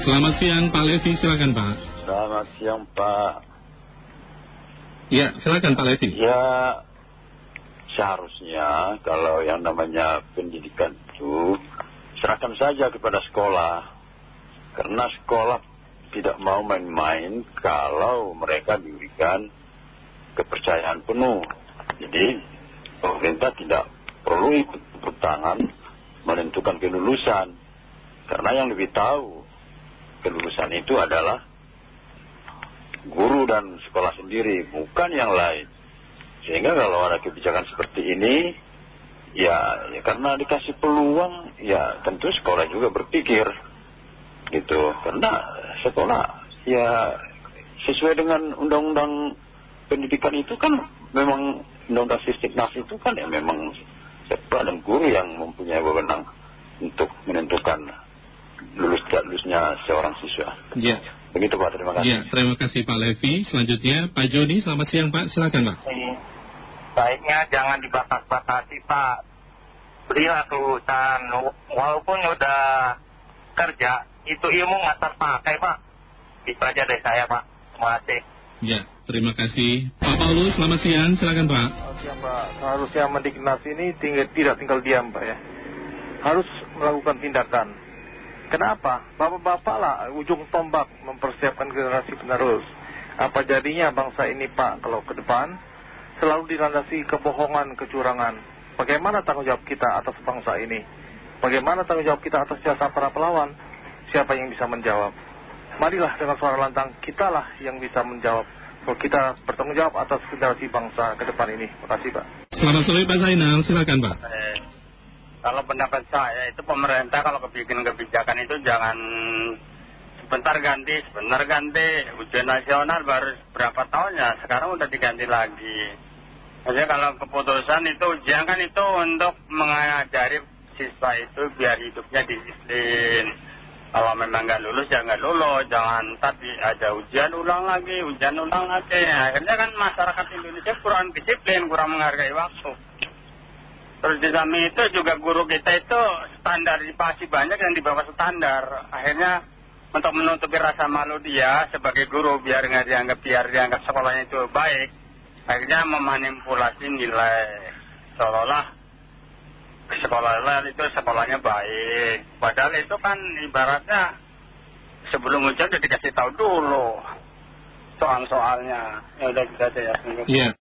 Selamat siang Pak Levi, silakan Pak. Selamat siang Pak. Ya, silakan Pak Levi. Ya, seharusnya kalau yang namanya pendidikan itu serahkan saja kepada sekolah. Karena sekolah tidak mau main-main kalau mereka diberikan kepercayaan penuh. Jadi pemerintah tidak perlu ikut tangan menentukan kelulusan. Karena yang lebih tahu kelulusan itu adalah guru dan sekolah sendiri, bukan yang lain. Sehingga kalau ada kebijakan seperti ini, ya, ya karena dikasih peluang, ya tentu sekolah juga berpikir gitu. Karena sekolah ya sesuai dengan undang-undang pendidikan itu kan memang undang-undang Sistiknas itu kan ya memang sekolah dan guru yang mempunyai wewenang untuk menentukan lulusnya seorang siswa. Ya. Begitu Pak, terima kasih. Ya, terima kasih Pak Levi. Selanjutnya Pak Joni, selamat siang Pak, silakan Pak. Baiknya jangan dibatas-batasi Pak. Belilah kelulusan, walaupun udah kerja, itu ilmu nggak terpakai Pak. Itu aja dari saya Pak. Terima kasih. Ya, terima kasih. Pak Paulus, selamat siang, silakan Pak. Selamat siang Pak. Seharusnya Mendiknas ini tinggal, tidak tinggal diam Pak ya. Harus melakukan tindakan. Kenapa? Bapak-bapak lah ujung tombak mempersiapkan generasi penerus. Apa jadinya bangsa ini Pak kalau ke depan selalu dilandasi kebohongan, kecurangan. Bagaimana tanggung jawab kita atas bangsa ini? Bagaimana tanggung jawab kita atas jasa para pelawan? Siapa yang bisa menjawab? Marilah dengan suara lantang, kitalah yang bisa menjawab. Kalau kita bertanggung jawab atas generasi bangsa ke depan ini. Terima kasih Pak. Selamat sore Pak Zainal, silakan Pak. Kalau pendapat saya itu pemerintah kalau kebikin kebijakan itu jangan sebentar ganti, sebentar ganti. Ujian nasional baru berapa tahunnya, sekarang udah diganti lagi. Jadi kalau keputusan itu ujian kan itu untuk mengajari siswa itu biar hidupnya disiplin. Kalau memang nggak lulus ya nggak lulus, jangan tadi ada ujian ulang lagi, ujian ulang lagi. Akhirnya kan masyarakat Indonesia kurang disiplin, kurang menghargai waktu. Terus di samping itu juga guru kita itu standarisasi banyak yang di bawah standar. Akhirnya untuk menutupi rasa malu dia sebagai guru biar nggak dianggap biar dianggap sekolahnya itu baik, akhirnya memanipulasi nilai seolah-olah sekolah itu sekolahnya baik. Padahal itu kan ibaratnya sebelum ujian udah dikasih tahu dulu soal-soalnya. Ya udah aja ya. Iya.